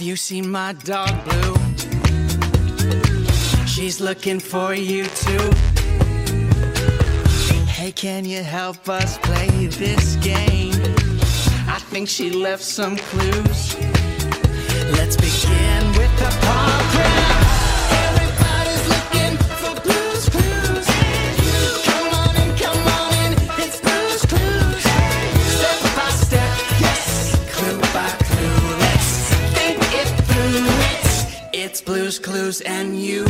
Have you seen my dog Blue? She's looking for you too. Hey, can you help us play this game? I think she left some clues. Let's begin It's, Blue's Clues and you.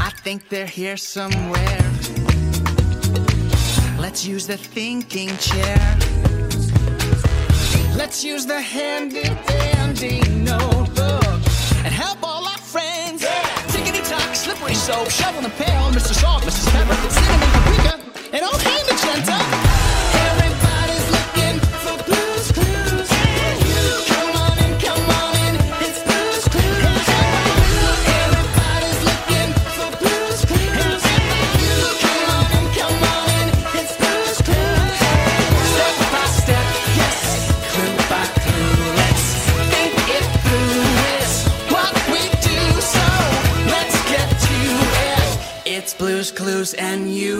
I think they're here somewhere. Let's use the thinking chair. Let's use the handy dandy notebook and help all our friends. Tickety tock, slippery soap, shovel and pail, Mr. Salt, It's Blue's Clues and you.